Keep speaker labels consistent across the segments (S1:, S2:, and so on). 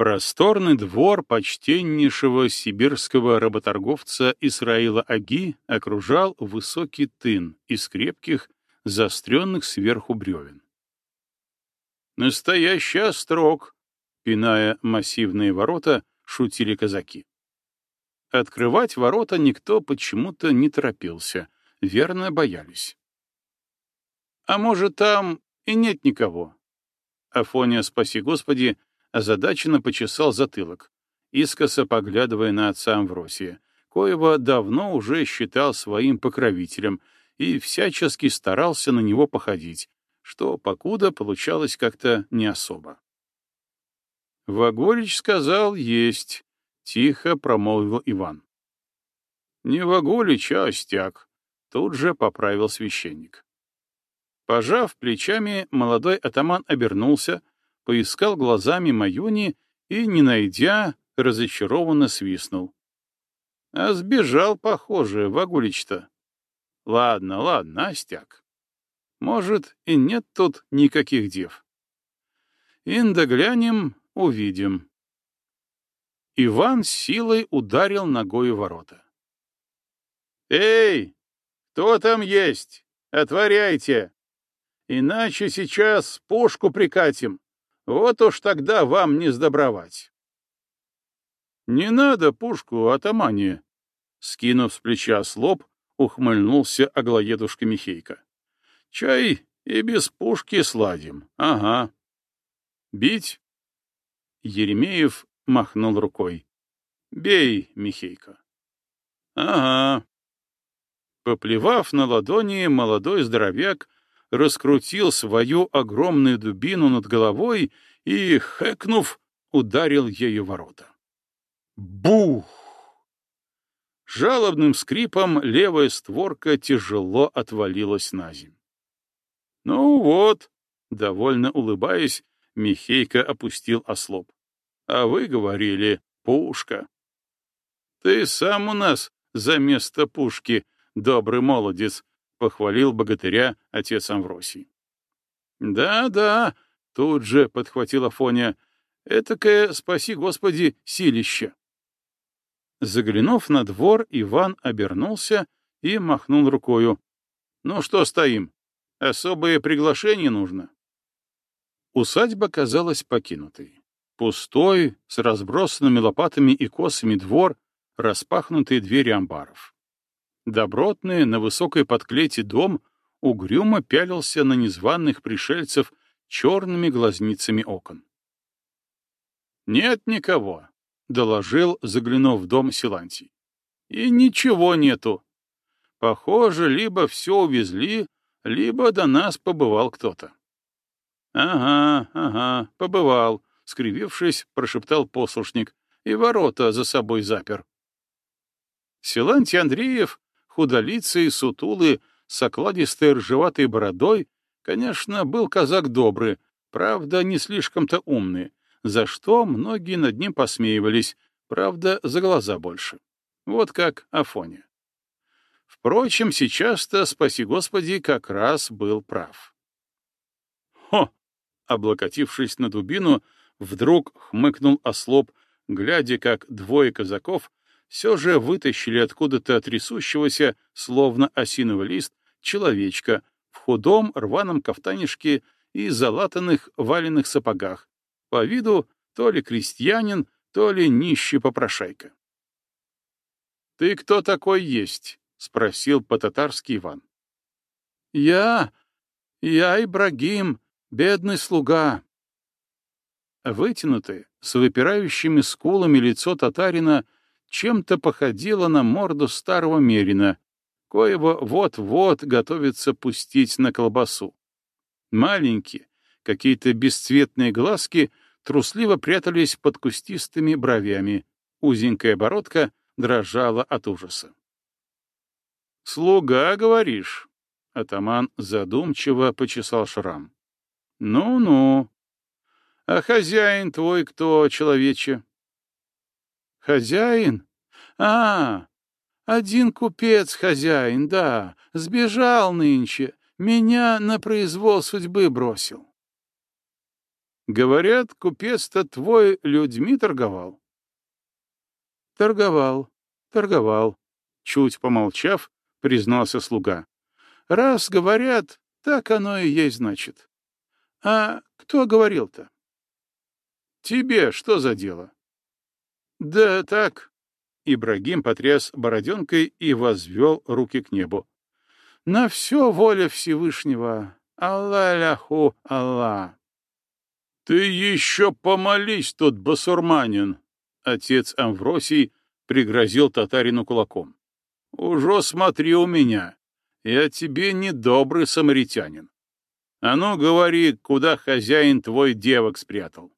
S1: Просторный двор почтеннейшего сибирского работорговца Исраила Аги окружал высокий тын из крепких, заостренных сверху бревен. «Настоящий острог!» — пиная массивные ворота, шутили казаки. Открывать ворота никто почему-то не торопился, верно боялись. «А может, там и нет никого?» Афония, спаси Господи, озадаченно почесал затылок, искоса поглядывая на отца Амвросия, коего давно уже считал своим покровителем и всячески старался на него походить, что покуда получалось как-то не особо. Вагорич сказал «есть», — тихо промолвил Иван. «Не Вагулич, а Остяк», — тут же поправил священник. Пожав плечами, молодой атаман обернулся, поискал глазами Маюни и, не найдя, разочарованно свистнул. А сбежал, похоже, Вагулич-то. Ладно, ладно, Остяк. Может, и нет тут никаких дев. Инда глянем, увидим. Иван силой ударил ногой ворота. «Эй, кто там есть? Отворяйте! Иначе сейчас пушку прикатим. Вот уж тогда вам не сдобровать». «Не надо пушку, атамане!» Скинув с плеча слоб, ухмыльнулся оглоедушка Михейка. «Чай и без пушки сладим, ага». «Бить?» Еремеев махнул рукой. «Бей, Михейка». «Ага». Поплевав на ладони, молодой здоровяк раскрутил свою огромную дубину над головой и, хэкнув, ударил ею ворота. Бух! Жалобным скрипом левая створка тяжело отвалилась на землю. «Ну вот», — довольно улыбаясь, Михейка опустил ослоп. «А вы говорили, пушка». «Ты сам у нас за место пушки, добрый молодец», — похвалил богатыря отец Амвросий. «Да-да», — тут же подхватила Афоня, — «этакое, спаси Господи, силище». Заглянув на двор, Иван обернулся и махнул рукою. «Ну что стоим? Особое приглашение нужно». Усадьба казалась покинутой. Пустой, с разбросанными лопатами и косами двор, распахнутые двери амбаров. Добротный, на высокой подклете дом угрюмо пялился на незваных пришельцев черными глазницами окон. «Нет никого», — доложил, заглянув в дом Силантий. «И ничего нету. Похоже, либо все увезли, либо до нас побывал кто-то». «Ага, ага, побывал», — скривившись, прошептал послушник, и ворота за собой запер. Силантий Андреев худолицый, сутулый, с окладистой ржеватой бородой, конечно, был казак добрый, правда, не слишком-то умный, за что многие над ним посмеивались, правда, за глаза больше. Вот как Афоня. Впрочем, сейчас-то, спаси Господи, как раз был прав. «Хо!» — облокотившись на дубину, вдруг хмыкнул ослоп, глядя, как двое казаков все же вытащили откуда-то трясущегося, словно осиновый лист, человечка в худом рваном кафтанишке и залатанных валенных сапогах, по виду то ли крестьянин, то ли нищий попрошайка. «Ты кто такой есть?» — спросил по-татарски Иван. «Я... я Ибрагим, бедный слуга». Вытянутое, с выпирающими скулами лицо татарина — чем-то походила на морду старого мерина, коего вот-вот готовится пустить на колбасу. Маленькие, какие-то бесцветные глазки трусливо прятались под кустистыми бровями, узенькая бородка дрожала от ужаса. «Слуга, говоришь?» — атаман задумчиво почесал шрам. «Ну-ну. А хозяин твой кто, человече?» Хозяин? А, один купец хозяин, да, сбежал нынче, меня на произвол судьбы бросил. Говорят, купец-то твой людьми торговал. Торговал, торговал. Чуть помолчав, признался слуга. Раз говорят, так оно и есть, значит. А кто говорил-то? Тебе что за дело? Да так. Ибрагим потряс бороденкой и возвел руки к небу. На все воля Всевышнего. Аллаху Аллах. Ты еще помолись тут, басурманин. Отец Амвросий пригрозил татарину кулаком. Уже смотри у меня. Я тебе недобрый самаритянин. А ну, говори, куда хозяин твой девок спрятал.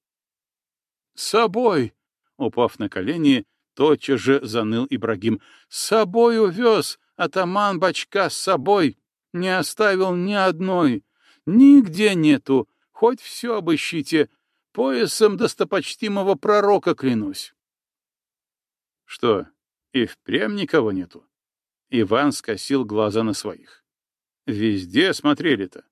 S1: — С собой, — упав на колени, тотчас же заныл Ибрагим. — С собой увез, атаман бачка с собой. Не оставил ни одной. Нигде нету, хоть все обыщите. Поясом достопочтимого пророка клянусь. — Что, и впрямь никого нету? Иван скосил глаза на своих. — Везде смотрели-то.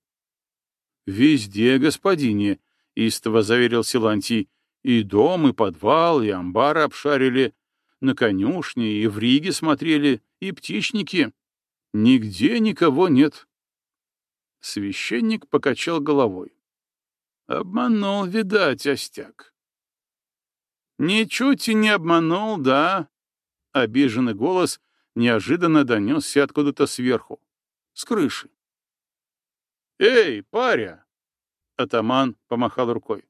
S1: «Везде, господине», — истово заверил Силантий. «И дом, и подвал, и амбар обшарили, на конюшне и в Риге смотрели, и птичники. Нигде никого нет». Священник покачал головой. Обманул, видать, остяк. «Ничуть и не обманул, да?» Обиженный голос неожиданно донесся откуда-то сверху, с крыши. «Эй, паря!» — атаман помахал рукой.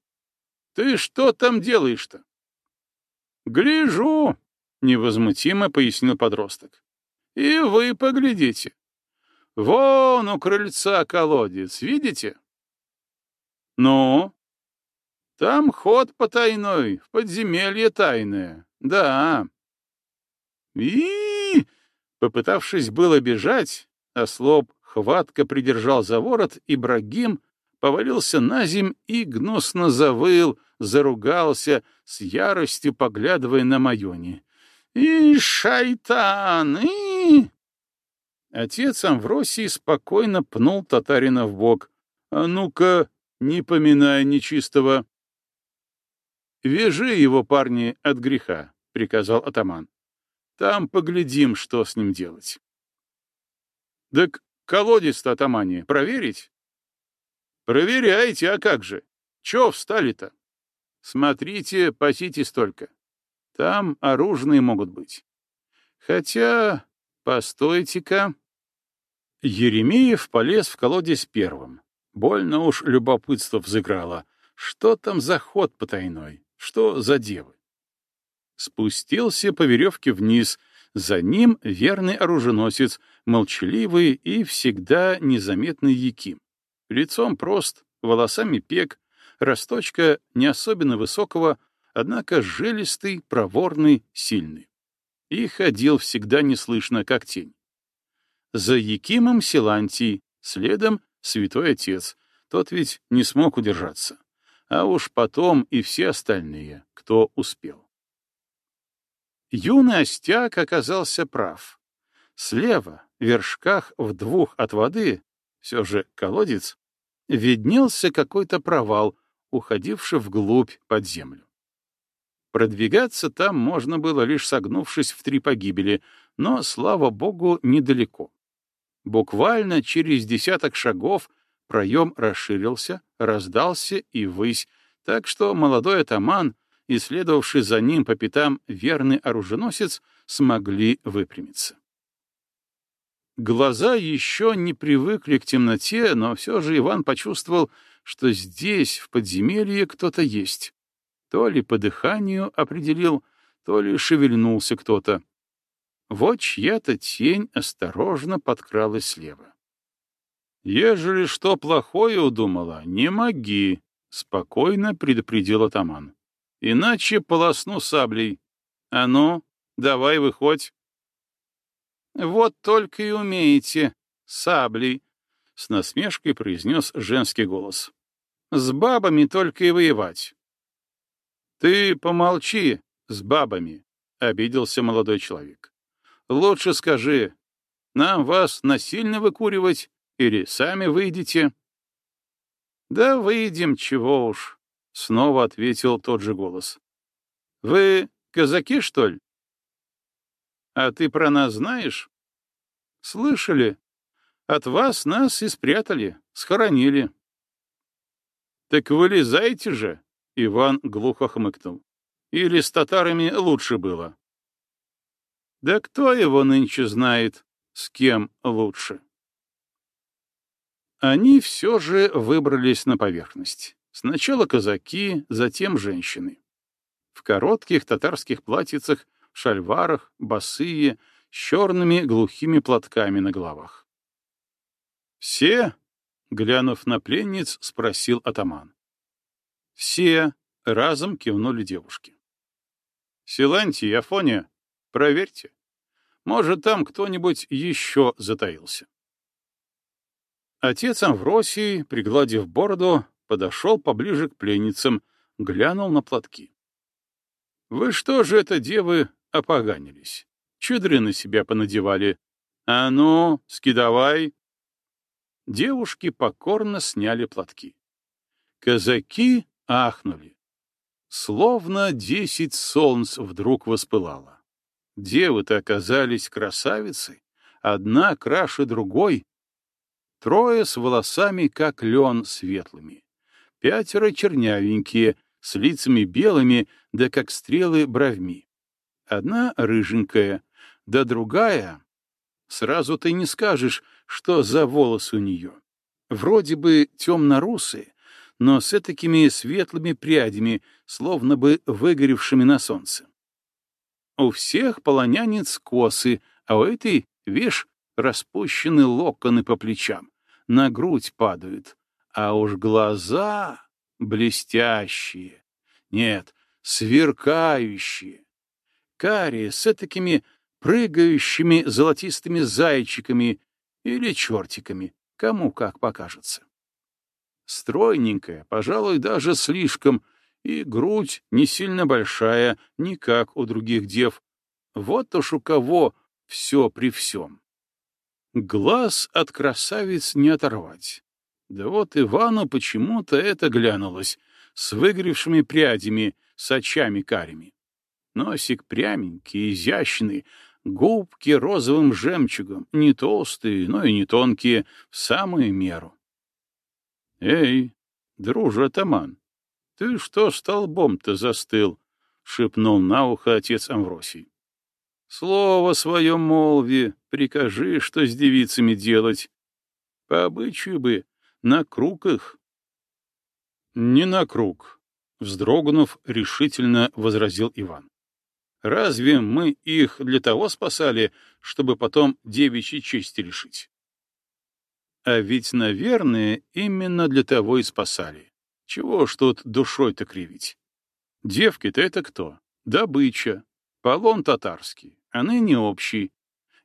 S1: «Ты что там делаешь-то?» «Гляжу!» — невозмутимо пояснил подросток. «И вы поглядите. Вон у крыльца колодец, видите?» «Ну?» «Там ход потайной, в подземелье тайное, да». И, попытавшись было бежать, ослоб хватко придержал за ворот, Ибрагим повалился на земь и гнусно завыл, заругался, с яростью поглядывая на Майони. «И шайтан! И...» Отец Амвросий спокойно пнул татарина в бок. «А ну-ка, не поминай нечистого!» «Вяжи его, парни, от греха», — приказал атаман. «Там поглядим, что с ним делать». «Так Колодец-то, атамане, проверить? Проверяйте, а как же? Чё встали-то? Смотрите, паситесь только. Там оружные могут быть. Хотя, постойте-ка. Еремеев полез в колодец первым. Больно уж любопытство взыграло. Что там за ход потайной? Что за девы? Спустился по веревке вниз — за ним верный оруженосец, молчаливый и всегда незаметный Яким. Лицом прост, волосами пек, росточка не особенно высокого, однако жилистый, проворный, сильный. И ходил всегда неслышно, как тень. За Якимом Силантий, следом Святой Отец, тот ведь не смог удержаться. А уж потом и все остальные, кто успел. Юный остяк оказался прав. Слева, в вершках в двух от воды, все же колодец, виднелся какой-то провал, уходивший вглубь под землю. Продвигаться там можно было, лишь согнувшись в три погибели, но, слава богу, недалеко. Буквально через десяток шагов проем расширился, раздался и высь, так что молодой атаман и следовавший за ним по пятам верный оруженосец смогли выпрямиться. Глаза еще не привыкли к темноте, но все же Иван почувствовал, что здесь, в подземелье, кто-то есть. То ли по дыханию определил, то ли шевельнулся кто-то. Вот чья-то тень осторожно подкралась слева. «Ежели что плохое удумала, не моги», — спокойно предупредил атаман. Иначе полосну саблей. А ну, давай выходь. Вот только и умеете, саблей, — с насмешкой произнес женский голос. С бабами только и воевать. Ты помолчи с бабами, — обиделся молодой человек. Лучше скажи, нам вас насильно выкуривать или сами выйдете? Да выйдем, чего уж. — снова ответил тот же голос. «Вы казаки, что ли?» «А ты про нас знаешь?» «Слышали. От вас нас и спрятали, схоронили». «Так вылезайте же!» — Иван глухо хмыкнул. «Или с татарами лучше было?» «Да кто его нынче знает, с кем лучше?» Они все же выбрались на поверхность. Сначала казаки, затем женщины. В коротких татарских платьицах, шальварах, босые, с черными глухими платками на головах. «Все?» — глянув на пленниц, спросил атаман. «Все!» — разом кивнули девушки. «Силантий, Афония, проверьте. Может, там кто-нибудь еще затаился». Отец Амвросий, пригладив бороду, подошел поближе к пленницам, глянул на платки. «Вы что же это, девы, опоганились? Чудры на себя понадевали. А ну, скидавай!» Девушки покорно сняли платки. Казаки ахнули. Словно десять солнц вдруг воспылало. Девы-то оказались красавицы, одна краше другой, Трое с волосами, как лен, светлыми. Пятеро чернявенькие, с лицами белыми, да как стрелы бровьми. Одна рыженькая, да другая... Сразу ты не скажешь, что за волосы у нее. Вроде бы темно-русые, но с такими светлыми прядями, словно бы выгоревшими на солнце. У всех полонянец косы, а у этой, вишь, распущены локоны по плечам, на грудь падают, а уж глаза блестящие, нет, сверкающие, карие с такими прыгающими золотистыми зайчиками или чертиками, кому как покажется. Стройненькая, пожалуй, даже слишком, и грудь не сильно большая, не как у других дев. Вот уж у кого все при всем. Глаз от красавиц не оторвать. Да вот Ивану почему-то это глянулось, с выгоревшими прядями, с очами карими. Носик пряменький, изящный, губки розовым жемчугом, не толстые, но и не тонкие, в самую меру. — Эй, друже атаман, ты что столбом-то застыл? — шепнул на ухо отец Амвросий. Слово свое молви, прикажи, что с девицами делать. По обычаю бы, на круг их. Не на круг, вздрогнув, решительно возразил Иван. Разве мы их для того спасали, чтобы потом девичьей чести лишить? А ведь, наверное, именно для того и спасали. Чего ж тут душой-то кривить? Девки-то это кто? Добыча, полон татарский а ныне общий.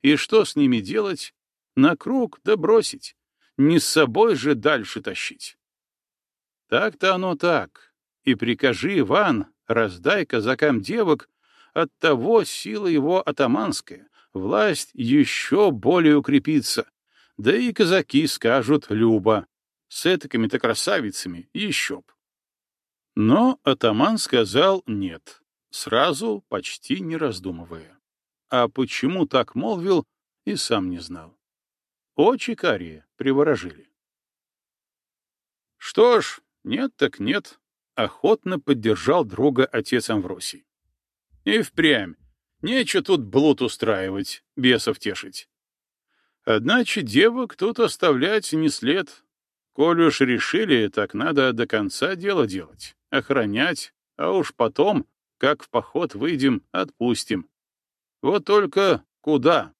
S1: И что с ними делать? На круг да бросить. Не с собой же дальше тащить. Так-то оно так. И прикажи, Иван, раздай казакам девок, от того сила его атаманская, власть еще более укрепится. Да и казаки скажут Люба. С этакими-то красавицами еще б. Но атаман сказал нет, сразу, почти не раздумывая а почему так молвил, и сам не знал. Очи карие приворожили. Что ж, нет так нет, охотно поддержал друга отец Амвросий. И впрямь, нечего тут блуд устраивать, бесов тешить. Одначе девок тут оставлять не след. Коль уж решили, так надо до конца дело делать, охранять, а уж потом, как в поход выйдем, отпустим. Вот только куда?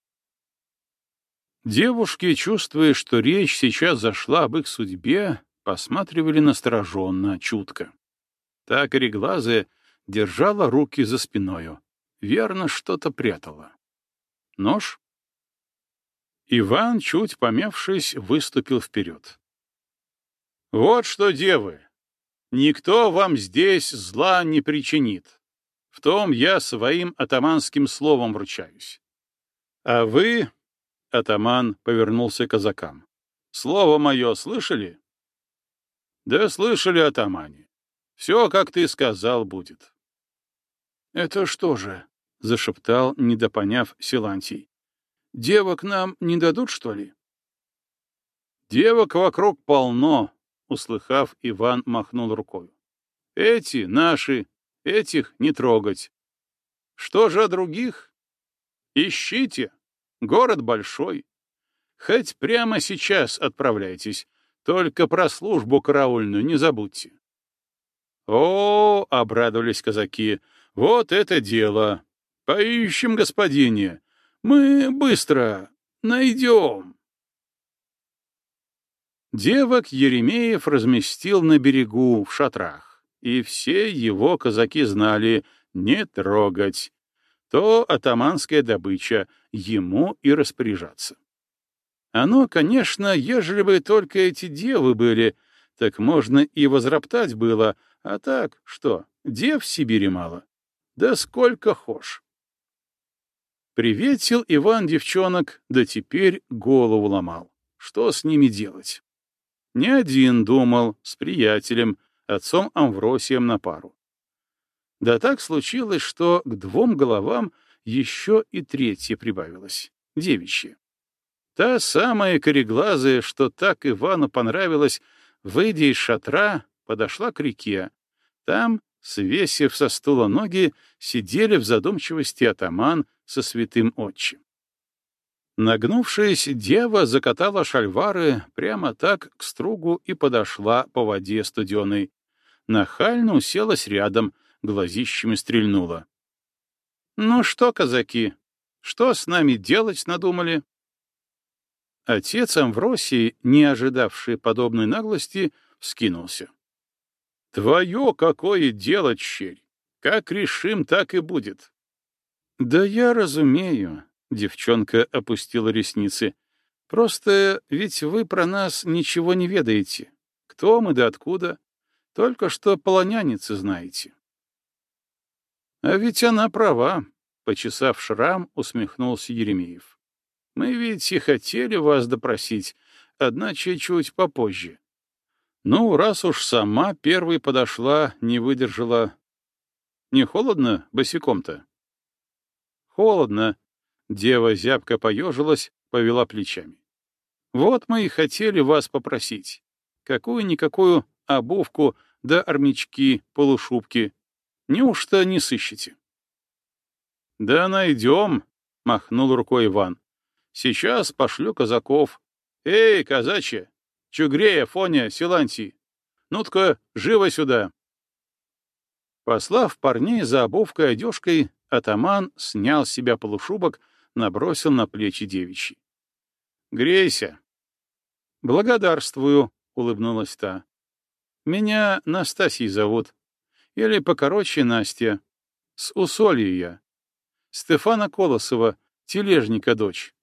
S1: Девушки, чувствуя, что речь сейчас зашла об их судьбе, посматривали настороженно, чутко. Так реглазая держала руки за спиною. Верно, что-то прятала. Нож? Иван, чуть помявшись, выступил вперед. «Вот что, девы, никто вам здесь зла не причинит. В том я своим атаманским словом вручаюсь. А вы, — атаман повернулся к казакам, — слово мое слышали? Да слышали, атамане. Все, как ты сказал, будет.
S2: — Это что же? — зашептал, недопоняв Силантий. — Девок нам не дадут, что ли?
S1: — Девок вокруг полно, — услыхав, Иван махнул рукой. — Эти наши, этих не трогать. Что же о других? Ищите. Город большой. Хоть прямо сейчас отправляйтесь, только про службу караульную не забудьте. О, обрадовались казаки, вот это дело. Поищем, господине. Мы быстро найдем. Девок Еремеев разместил на берегу в шатрах, и все его казаки знали не трогать. То атаманская добыча, ему и распоряжаться. Оно, конечно, ежели бы только эти девы были, так можно и возроптать было, а так, что, дев в Сибири мало? Да сколько хошь. Приветил Иван девчонок, да теперь голову ломал. Что с ними делать? Не один думал, с приятелем, отцом Амвросием на пару. Да так случилось, что к двум головам еще и третья прибавилась, девичья. Та самая кореглазая, что так Ивану понравилась, выйдя из шатра, подошла к реке. Там, свесив со стула ноги, сидели в задумчивости атаман со святым отчим. Нагнувшись, дева закатала шальвары прямо так к стругу и подошла по воде студеной. Нахально уселась рядом, глазищами стрельнула. — Ну что, казаки, что с нами делать надумали? Отец Амвросий, не ожидавший подобной наглости, вскинулся. — Твое какое дело, черь! Как решим, так и будет. — Да я разумею, — девчонка опустила ресницы. — Просто ведь вы про нас ничего не ведаете. Кто мы да откуда? Только что полоняницы знаете. — А ведь она права, — почесав шрам, усмехнулся Еремеев. Мы ведь и хотели вас допросить, одначе чуть попозже. Ну, раз уж сама первой подошла, не выдержала. Не холодно босиком-то? Холодно. Дева зябко поежилась, повела плечами. Вот мы и хотели вас попросить. Какую-никакую обувку да армячки, полушубки. Неужто не сыщете? — Да найдем, — махнул рукой Иван. Сейчас пошлю казаков. Эй, казачья! Чугрея, Фоня, Силантий! Ну-ка, живо сюда!» Послав парней за обувкой одежкой, атаман снял с себя полушубок, набросил на плечи девичьи. «Грейся!» «Благодарствую», — улыбнулась та. «Меня Настасьей зовут. Или покороче Настя. С Усолья я. Стефана Колосова, тележника дочь.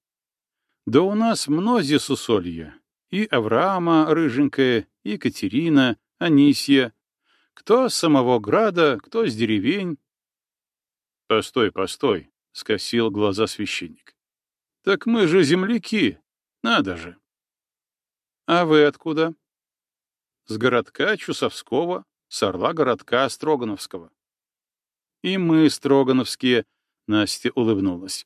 S1: Да у нас мнози сусолья. И Авраама рыженькая, и Катерина, Анисья. Кто с самого града, кто с деревень. Постой, постой, — скосил глаза священник. Так мы же земляки, надо же. А вы откуда? С городка Чусовского, с орла городка Строгановского. И мы, Строгановские, — Настя улыбнулась.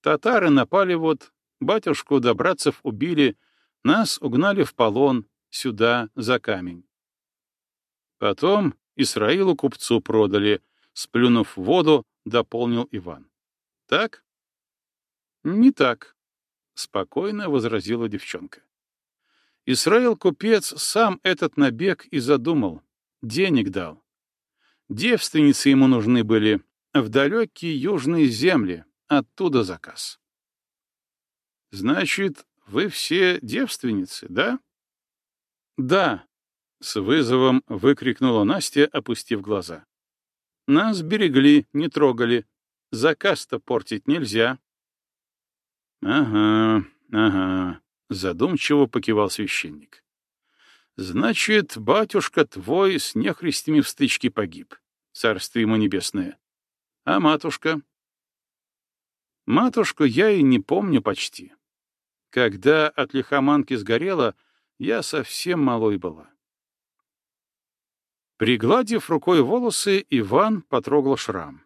S1: Татары напали вот Батюшку Добрацев убили, нас угнали в полон, сюда, за камень. Потом Исраилу купцу продали, сплюнув воду, дополнил Иван. Так? Не так, спокойно возразила девчонка. Исраил купец сам этот набег и задумал, денег дал. Девственницы ему нужны были в далекие южные земли, оттуда заказ. Значит, вы все девственницы, да? Да, с вызовом выкрикнула Настя, опустив глаза. Нас берегли, не трогали. Заказ-то портить нельзя. Ага, ага, задумчиво покивал священник. Значит, батюшка твой с нехристями в стычке погиб. Царствие ему небесное. А матушка? Матушку я и не помню почти. Когда от лихоманки сгорела, я совсем малой была. Пригладив рукой волосы, Иван потрогал шрам.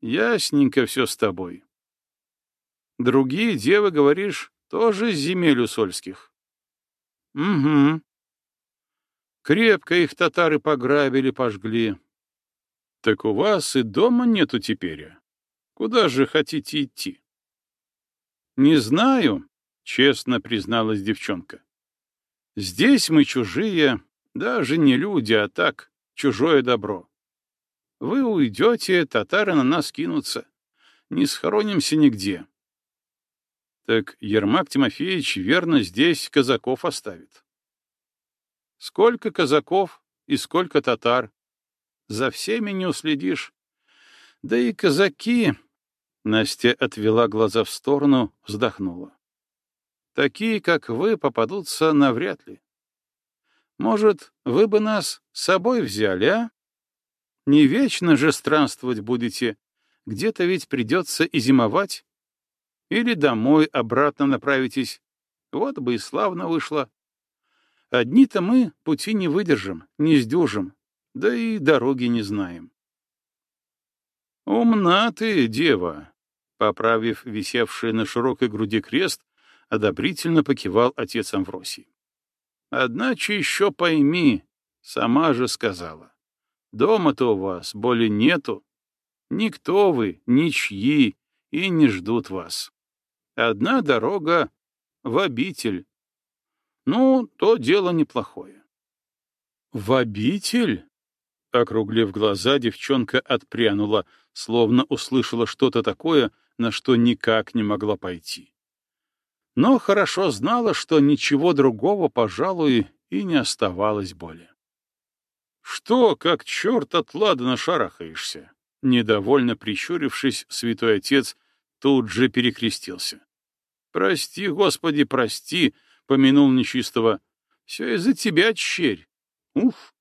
S1: Ясненько все с тобой. Другие девы, говоришь, тоже земель усольских. Угу. Крепко их татары пограбили, пожгли. Так у вас и дома нету теперь. Куда же хотите идти? Не знаю, честно призналась девчонка. Здесь мы чужие, даже не люди, а так, чужое добро. Вы уйдете, татары на нас кинутся. Не схоронимся нигде. Так Ермак Тимофеевич верно здесь казаков оставит. Сколько казаков и сколько татар. За всеми не уследишь. Да и казаки... Настя отвела глаза в сторону, вздохнула. Такие, как вы, попадутся навряд ли. Может, вы бы нас с собой взяли, а? Не вечно же странствовать будете. Где-то ведь придется и зимовать. Или домой обратно направитесь. Вот бы и славно вышло. Одни-то мы пути не выдержим, не сдюжим, да и дороги не знаем. «Умна ты, дева!» Поправив висевший на широкой груди крест, одобрительно покивал отец Амвросий. «Одначе еще пойми, сама же сказала, дома-то у вас боли нету, никто вы, ничьи, и не ждут вас. Одна дорога в обитель, ну, то дело неплохое. В обитель? Округлив глаза, девчонка отпрянула, словно услышала что-то такое, на что никак не могла пойти. Но хорошо знала, что ничего другого, пожалуй, и не оставалось более. «Что, как черт от ладана шарахаешься?» Недовольно прищурившись, святой отец тут же перекрестился. «Прости, Господи, прости, помянул нечистого. Все из-за тебя, черь. Уф.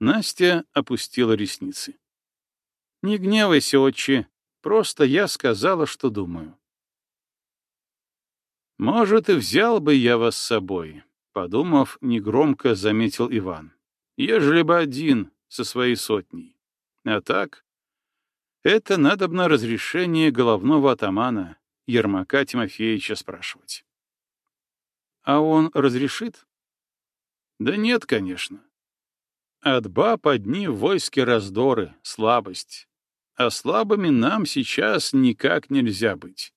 S1: Настя опустила ресницы. Не гневайся, отче. Просто я сказала, что думаю. Может, и взял бы я вас с собой, подумав, негромко заметил Иван. Ежели бы один со своей сотней. А так, это надобно разрешение головного атамана Ермака Тимофеевича спрашивать. А он разрешит? Да нет, конечно. От баб одни в войске раздоры, слабость. А слабыми нам сейчас никак нельзя быть.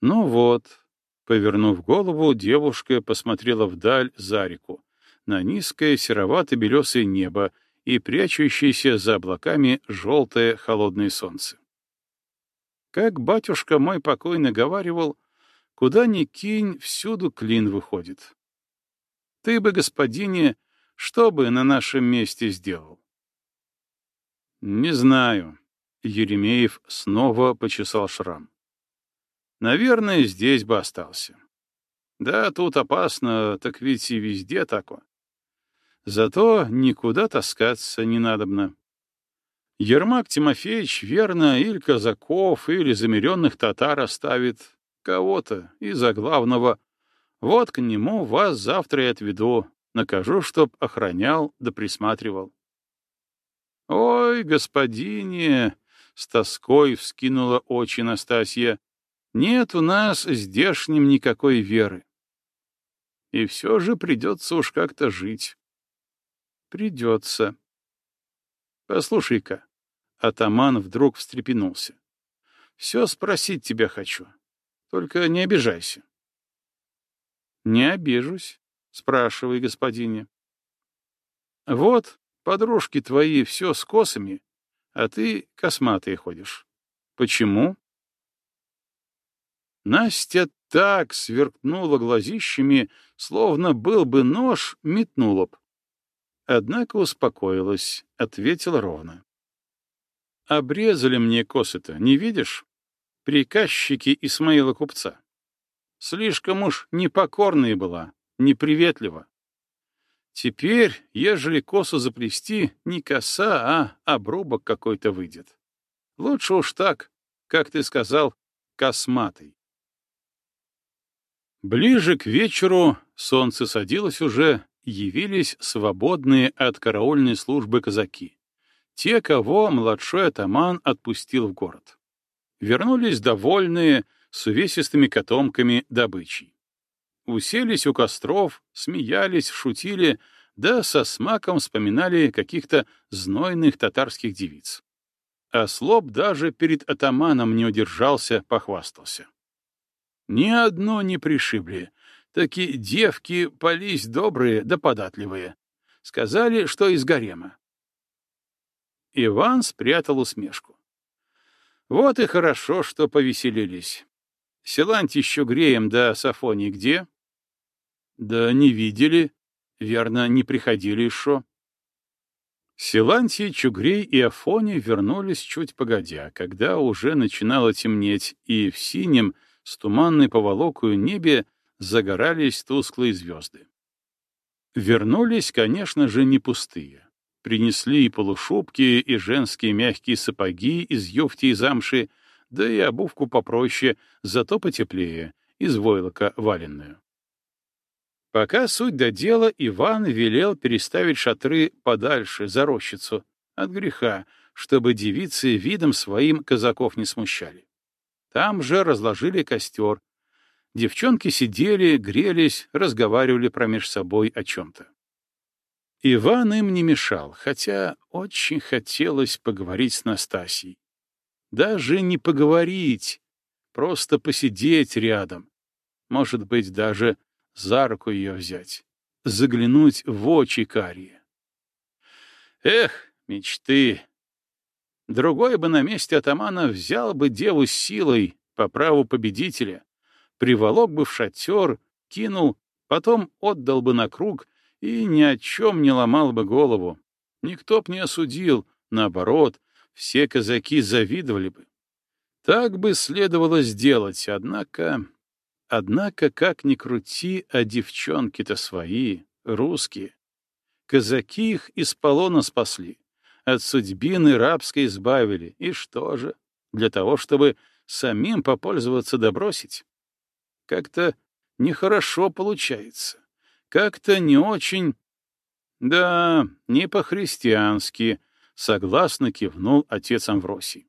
S1: Ну вот, повернув голову, девушка посмотрела вдаль за реку, на низкое серовато-белесое небо и прячущееся за облаками желтое холодное солнце. Как батюшка мой покойно говаривал, Куда ни кинь, всюду клин выходит. Ты бы, господине, что бы на нашем месте сделал? Не знаю. Еремеев снова почесал шрам. Наверное, здесь бы остался. Да, тут опасно, так ведь и везде тако. Зато никуда таскаться не надобно. Ермак Тимофеевич верно или казаков, или замеренных татар оставит, Кого-то из-за главного. Вот к нему вас завтра и отведу. Накажу, чтоб охранял да присматривал. «Ой, господине!» — с тоской вскинула очи Настасья. «Нет у нас здешним никакой веры. И все же придется уж как-то жить». «Придется». «Послушай-ка», — атаман вдруг встрепенулся. «Все спросить тебя хочу. Только не обижайся. Не обижусь, спрашивай, господине. Вот, подружки твои все с косами, а ты косматые ходишь. Почему? Настя так сверкнула глазищами, словно был бы нож, метнула б. Однако успокоилась, ответила ровно. Обрезали мне косы-то, не видишь? приказчики Исмаила купца. Слишком уж непокорная была, неприветлива. Теперь, ежели косу заплести, не коса, а обрубок какой-то выйдет. Лучше уж так, как ты сказал, косматый. Ближе к вечеру солнце садилось уже, явились свободные от караульной службы казаки, те, кого младшой атаман отпустил в город. Вернулись довольные, с увесистыми котомками добычи. Уселись у костров, смеялись, шутили, да со смаком вспоминали каких-то знойных татарских девиц. А слоб даже перед атаманом не удержался, похвастался. Ни одно не пришибли, таки девки полись добрые да податливые. Сказали, что из гарема. Иван спрятал усмешку. Вот и хорошо, что повеселились. Силантий с Щугреем да Сафоний где? Да не видели. Верно, не приходили еще. Силантий, Чугрей и Афони вернулись чуть погодя, когда уже начинало темнеть, и в синем, с туманной поволокою небе загорались тусклые звезды. Вернулись, конечно же, не пустые. Принесли и полушубки, и женские мягкие сапоги из юфти и замши, да и обувку попроще, зато потеплее, из войлока валенную. Пока суть до дела, Иван велел переставить шатры подальше, за рощицу, от греха, чтобы девицы видом своим казаков не смущали. Там же разложили костер. Девчонки сидели, грелись, разговаривали промеж собой о чем-то. Иван им не мешал, хотя очень хотелось поговорить с Настасьей. Даже не поговорить, просто посидеть рядом. Может быть, даже за руку ее взять, заглянуть в очи карие. Эх, мечты! Другой бы на месте атамана взял бы деву силой по праву победителя, приволок бы в шатер, кинул, потом отдал бы на круг и ни о чем не ломал бы голову. Никто б не осудил, наоборот, все казаки завидовали бы. Так бы следовало сделать, однако Однако, как ни крути, а девчонки-то свои, русские. Казаки их из полона спасли, от судьбины рабской избавили. И что же? Для того, чтобы самим попользоваться да бросить? Как-то нехорошо получается. Как-то не очень... Да, не по-христиански, согласно кивнул отец Амвросий.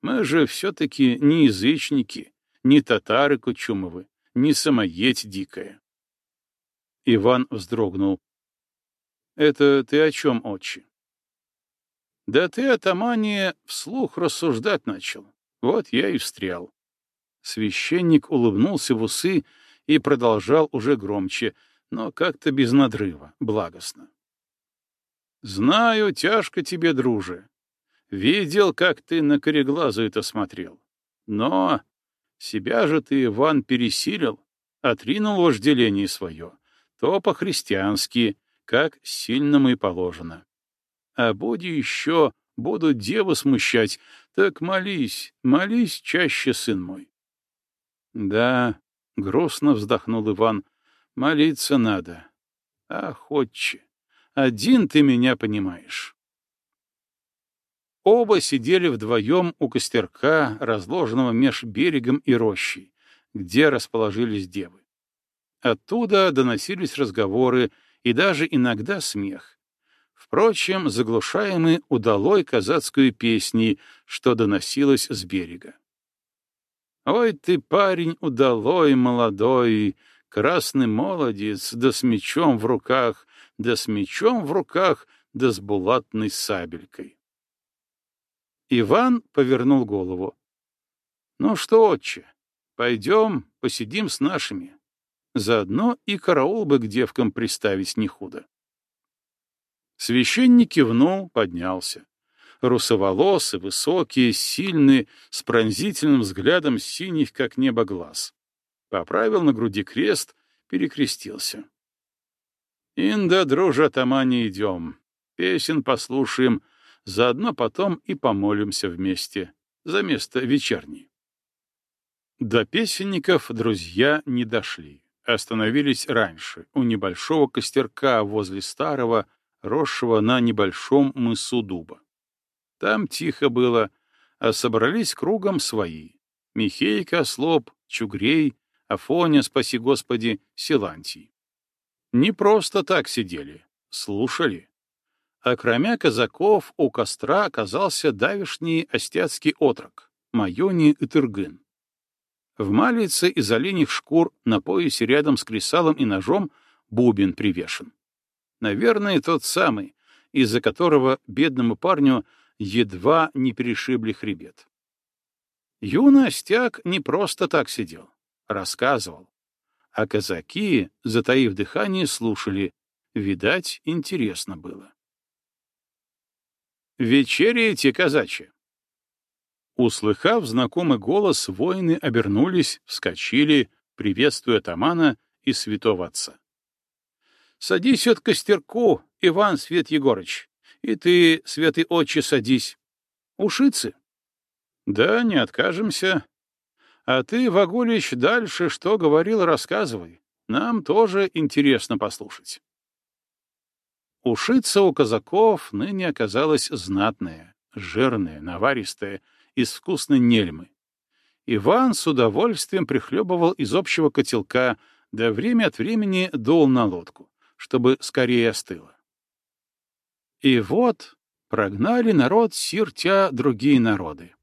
S1: Мы же все-таки не язычники, ни татары Кучумовы, ни самоедь дикая. Иван вздрогнул. — Это ты о чем, отче? — Да ты, атамане, вслух рассуждать начал. Вот я и встрял. Священник улыбнулся в усы и продолжал уже громче, но как-то без надрыва, благостно. «Знаю, тяжко тебе, друже. Видел, как ты на кореглазу это смотрел. Но себя же ты, Иван, пересилил, отринул вожделение свое, то по-христиански, как сильному и положено. А буди еще будут деву смущать, так молись, молись чаще, сын мой. Да, грустно вздохнул Иван, молиться надо. Ах, отче, один ты меня понимаешь. Оба сидели вдвоем у костерка, разложенного меж берегом и рощей, где расположились девы. Оттуда доносились разговоры и даже иногда смех. Впрочем, заглушаемый удалой казацкую песней, что доносилось с берега. «Ой ты, парень удалой, молодой, красный молодец, да с мечом в руках, да с мечом в руках, да с булатной сабелькой». Иван повернул голову. — Ну что, отче, пойдем посидим с нашими. Заодно и караул бы к девкам приставить не худо. Священник кивнул, поднялся. Русоволосый, высокий, сильный, с пронзительным взглядом синих, как небо, глаз. Поправил на груди крест, перекрестился. — Инда, дружа, атамане, идем. Песен послушаем, — Заодно потом и помолимся вместе за место вечерней. До песенников друзья не дошли, остановились раньше, у небольшого костерка возле старого, росшего на небольшом мысу дуба. Там тихо было, а собрались кругом свои. Михейка, Слоб, Чугрей, Афоня, спаси Господи, Силантий. Не просто так сидели, слушали. А кроме казаков у костра оказался давишний остяцкий отрок, Майони Итыргын. В малице из оленьих шкур на поясе рядом с кресалом и ножом бубен привешен. Наверное, тот самый, из-за которого бедному парню едва не перешибли хребет. Юный остяк не просто так сидел, рассказывал. А казаки, затаив дыхание, слушали. Видать, интересно было. «Вечеряете, казачьи!» Услыхав знакомый голос, воины обернулись, вскочили, приветствуя атамана и святого отца. «Садись от костерку, Иван Свет Егорыч, и ты, святый отче, садись. Ушицы?» «Да, не откажемся. А ты, Вагулич, дальше что говорил, рассказывай. Нам тоже интересно послушать». Ушица у казаков ныне оказалась знатная, жирная, наваристая, из вкусной нельмы. Иван с удовольствием прихлебывал из общего котелка, да время от времени дул на лодку, чтобы скорее остыло. И вот прогнали народ сиртя другие народы.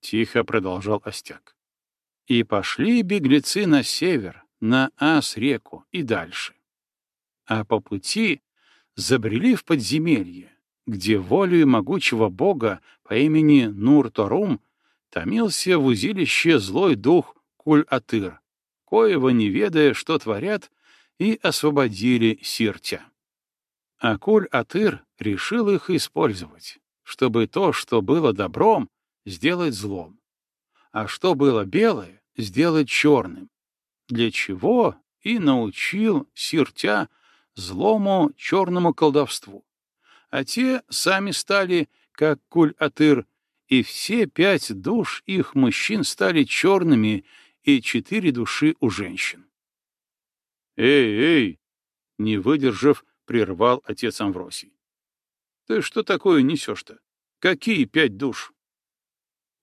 S1: Тихо продолжал Остяк. И пошли беглецы на север, на Ас-реку и дальше. А по пути забрели в подземелье, где волею могучего бога по имени Нур-Торум томился в узилище злой дух Куль-Атыр, коего, не ведая, что творят, и освободили Сиртя. А Куль-Атыр решил их использовать, чтобы то, что было добром, сделать злом, а что было белое, сделать черным, для чего и научил Сиртя злому черному колдовству. А те сами стали, как Куль-Атыр, и все пять душ их мужчин стали черными, и четыре души у женщин. «Эй, эй!» — не выдержав, прервал отец Амвросий. «Ты что такое несешь-то? Какие пять душ?»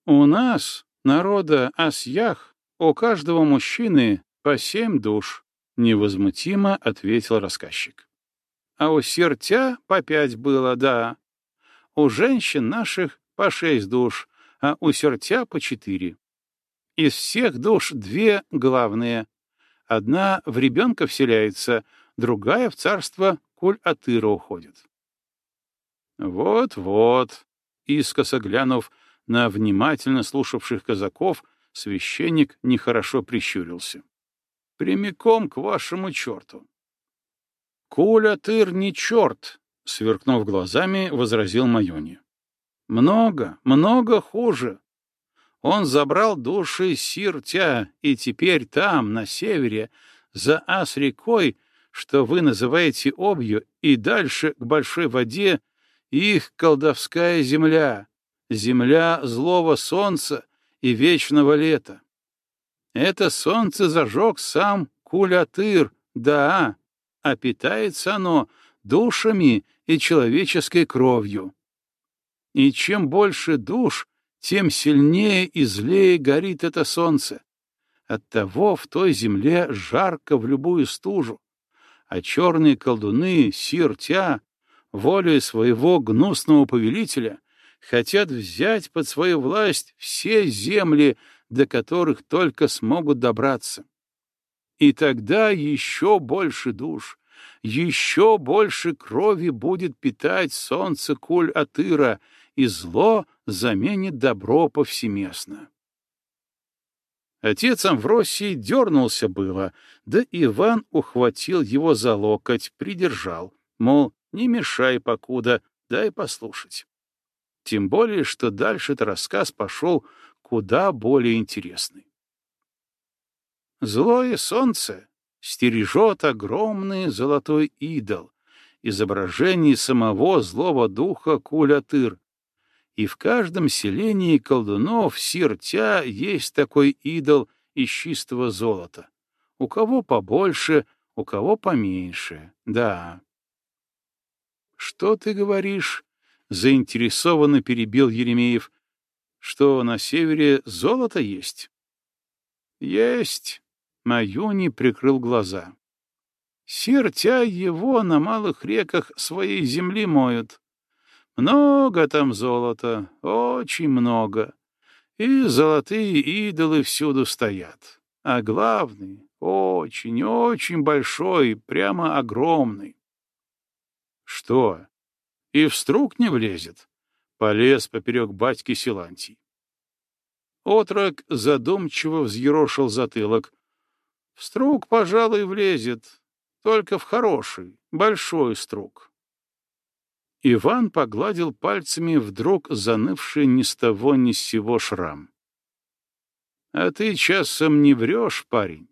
S1: «У нас, народа Асьях, у каждого мужчины по семь душ», — невозмутимо ответил рассказчик. «А у сертя по пять было, да. У женщин наших по шесть душ, а у сертя по четыре. Из всех душ две главные. Одна в ребенка вселяется, другая в царство Куль-Атыра уходит. Вот-вот, искоса глянув на внимательно слушавших казаков, священник нехорошо прищурился. Прямиком к вашему черту. Куль-Атыр не черт, сверкнув глазами, возразил Майони. Много, много хуже. Он забрал души Сиртя, и теперь там, на севере, за Ас-рекой, что вы называете Обью, и дальше к большой воде, их колдовская земля, земля злого солнца и вечного лета. Это солнце зажег сам Кулятыр, да, а питается оно душами и человеческой кровью. И чем больше душ, тем сильнее и злее горит это солнце. Оттого в той земле жарко в любую стужу, а черные колдуны, сиртя, волей своего гнусного повелителя, хотят взять под свою власть все земли, до которых только смогут добраться. И тогда еще больше душ, еще больше крови будет питать солнце Куль-Атыра, и зло заменит добро повсеместно. Отец Амвросий дернулся было, да Иван ухватил его за локоть, придержал, мол, не мешай покуда, дай послушать. Тем более, что дальше-то рассказ пошел куда более интересный. Злое солнце стережет огромный золотой идол, изображение самого злого духа Кулятыр, и в каждом селении колдунов Сиртя есть такой идол из чистого золота. У кого побольше, у кого поменьше, да. «Что ты говоришь?» — заинтересованно перебил Еремеев. «Что на севере золото есть?» «Есть», — Маюни прикрыл глаза.
S2: Сертя его на малых реках своей земли моют. Много там золота, очень много. И золотые идолы всюду стоят. А главный, очень-очень большой, прямо огромный. Что? И в струк не влезет? Полез поперек батьки Силантий. Отрок задумчиво взъерошил затылок. В струк, пожалуй, влезет, только в хороший, большой струк. Иван погладил пальцами вдруг занывший ни с того ни с сего шрам. — А ты часом не врешь, парень?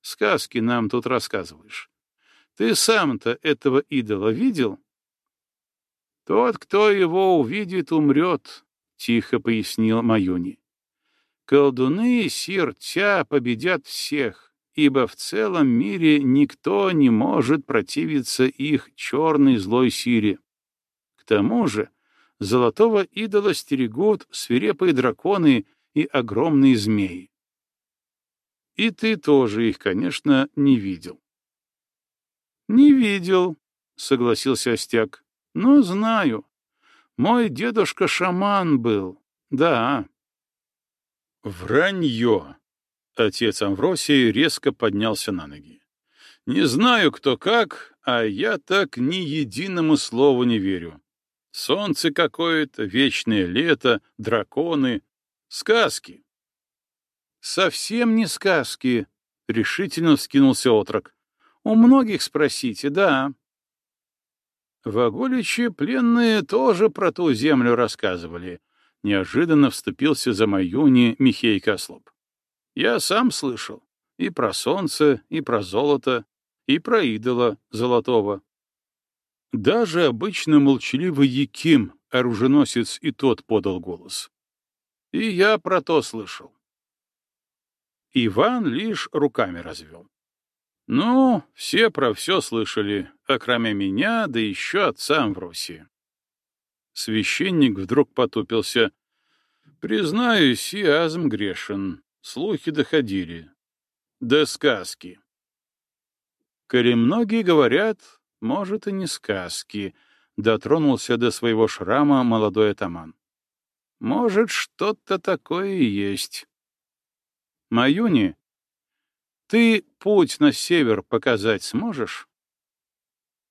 S2: Сказки нам тут рассказываешь. Ты сам-то этого идола видел? — Тот, кто его увидит, умрет, — тихо пояснил Маюни. Колдуны сиртя победят всех, ибо в целом мире никто не может противиться их черной злой сире. К тому же золотого идола стерегут свирепые драконы и огромные змеи. И ты тоже их, конечно, не видел. — Не видел, — согласился Остяк, — но знаю. Мой дедушка шаман был, да.
S1: Вранье! Отец Амвросий резко поднялся на ноги. Не знаю, кто как, а я так ни единому слову не верю. Солнце какое-то, вечное лето, драконы. Сказки.
S2: Совсем не сказки, — решительно вскинулся отрок. У многих спросите, да. В Оголиче пленные тоже про ту землю рассказывали, Неожиданно вступился за Маюни Михей Кослоп. Я сам слышал и про солнце, и про золото, и про идола золотого. Даже обычно молчаливый Яким, оруженосец, и тот подал голос. И я про то слышал. Иван лишь руками развел. Ну, все про все слышали, окромя меня, да еще отца Амвросия. Священник вдруг потупился. «Признаюсь, и азм грешен. Слухи доходили. Да сказки». Многие говорят, может, и не сказки, дотронулся до своего шрама молодой атаман. Может, что-то такое и есть. Маюни, ты путь на север показать сможешь?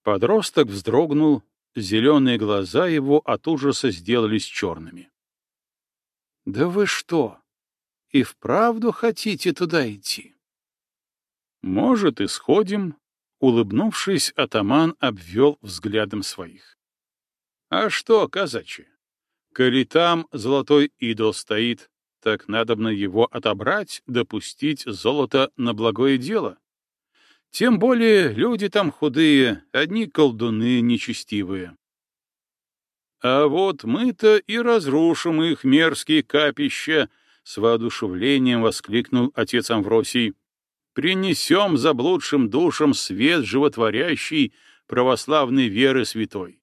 S2: Подросток вздрогнул, Зеленые глаза его от ужаса сделались черными. — Да вы что, и вправду хотите туда идти? — Может, и сходим, — улыбнувшись, атаман обвел взглядом своих. — А что, казачи, коли там золотой идол стоит, так надобно его отобрать, допустить золото на благое дело. Тем более люди там худые, одни колдуны нечестивые. А вот мы-то и разрушим их мерзкие капища, — с воодушевлением воскликнул отец Амвросий. Принесем заблудшим душам свет животворящий православной веры святой.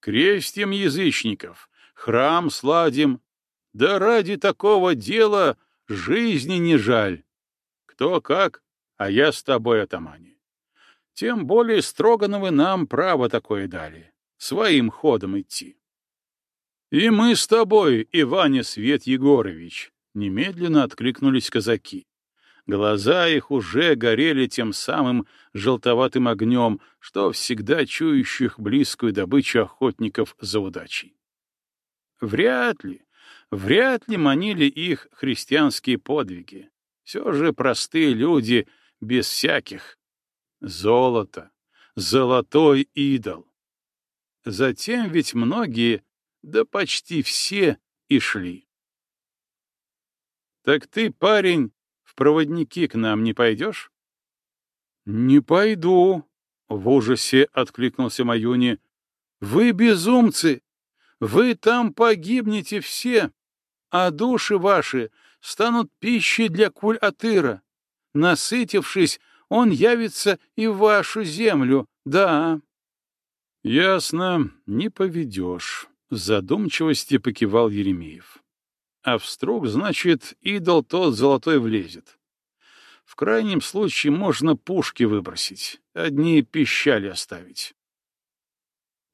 S2: Крестим язычников, храм сладим. Да ради такого дела жизни не жаль. Кто как, а я с тобой, атамане. Тем более Строгановы нам право такое дали, своим ходом идти. И мы с тобой, Иваня Свет Егорович, немедленно откликнулись казаки. Глаза их уже горели тем самым желтоватым огнем, что всегда чующих близкую добычу охотников за удачей. Вряд ли, вряд ли манили их христианские подвиги. Все же простые люди без всяких, Золото, золотой идол. Затем ведь многие, да почти все, и шли. Так ты, парень, в проводники к нам не пойдешь? Не пойду, в ужасе откликнулся Маюни. Вы безумцы! Вы там погибнете все, а души ваши станут пищей для куль-атыра. Насытившись, он явится и в вашу землю, да. — Ясно, не поведешь, — в задумчивости покивал Еремеев. — А в струк, значит, идол тот золотой влезет. В крайнем случае можно пушки выбросить.
S1: одни пищали оставить.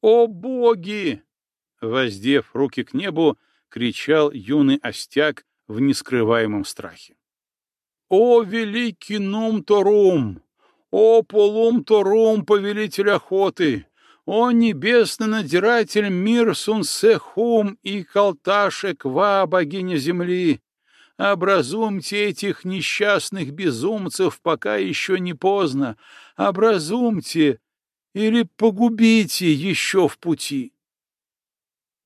S1: «О боги!» — воздев руки к небу, кричал юный остяк в нескрываемом страхе. «О великий Нум-Торум! О Полум-Торум, повелитель охоты! О небесный надзиратель мир Сунсехум и Калташ-Эква, богиня земли! Образумьте этих несчастных безумцев, пока еще не поздно. Образумьте или погубите еще в пути.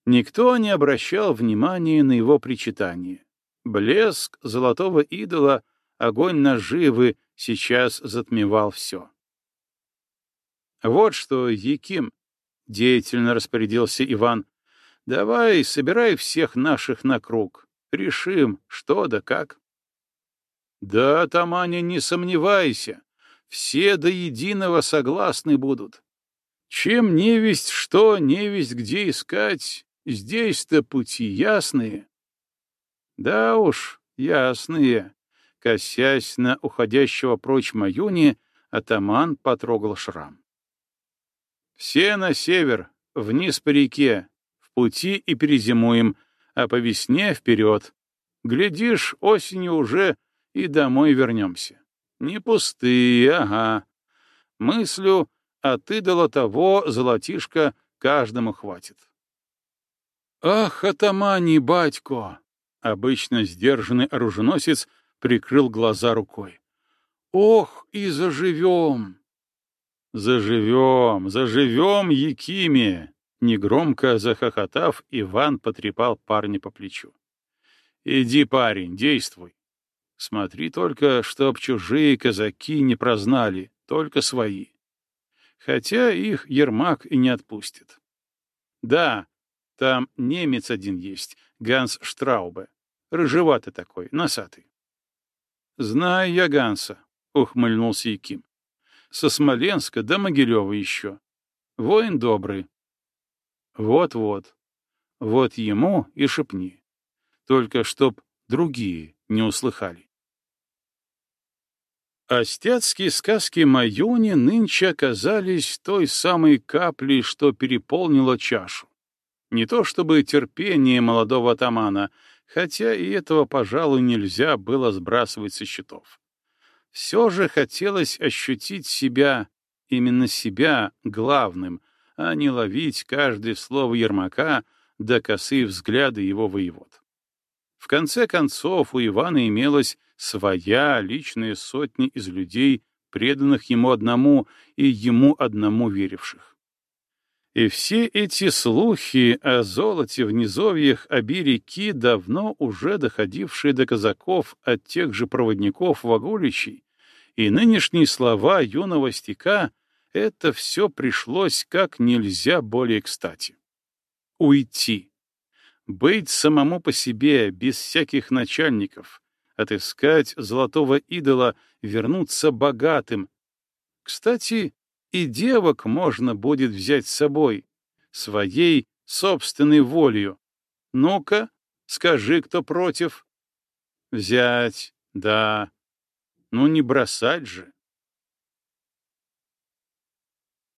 S1: Никто не обращал внимания на его причитание. Блеск золотого идола, огонь наживы сейчас затмевал все. Вот что, Яким, — деятельно распорядился Иван, — давай собирай всех наших на круг. Решим, что да как. Да, Таманя, не сомневайся, все до единого согласны будут. Чем невесть что, невесть где искать, здесь-то пути ясные. Да уж, ясные. Косясь на уходящего прочь Маюни, атаман потрогал шрам. Все на север, вниз по реке, в пути и перезимуем, а по весне вперед. Глядишь, осенью уже и домой вернемся. Не пустые, ага. Мыслю, а ты до того золотишка каждому хватит. Ах, атамани, батько! Обычно сдержанный оруженосец прикрыл глаза рукой. Ох, и заживем! Заживем, заживем, Якиме! Негромко захохотав, Иван потрепал парня по плечу. «Иди, парень, действуй. Смотри только, чтоб чужие казаки не прознали, только свои. Хотя их Ермак и не отпустит. Да, там немец один есть, Ганс Штраубе. Рыжеватый такой, носатый. Знаю я Ганса, — ухмыльнулся Яким. Со Смоленска до Могилева еще. Воин добрый, вот-вот. Вот ему и шепни. Только чтоб другие не услыхали. Остяцкие сказки Маюни нынче оказались той самой каплей, что переполнила чашу. Не то чтобы терпение молодого атамана, хотя и этого, пожалуй, нельзя было сбрасывать со счетов. Все же хотелось ощутить себя, именно себя, главным, а не ловить каждое слово Ермака до косые взгляды его воевод. В конце концов, у Ивана имелась своя личная сотня из людей, преданных ему одному и ему одному веривших. И все эти слухи о золоте в низовьях оби реки, давно уже доходившие до казаков от тех же проводников вагулищей, и нынешние слова юного стека это все пришлось как нельзя более кстати. Уйти. Быть самому по себе, без всяких начальников, отыскать золотого идола, вернуться богатым. Кстати, и девок можно будет взять с собой, своей собственной волею. Ну-ка, скажи, кто против. Взять, да. Ну не бросать же.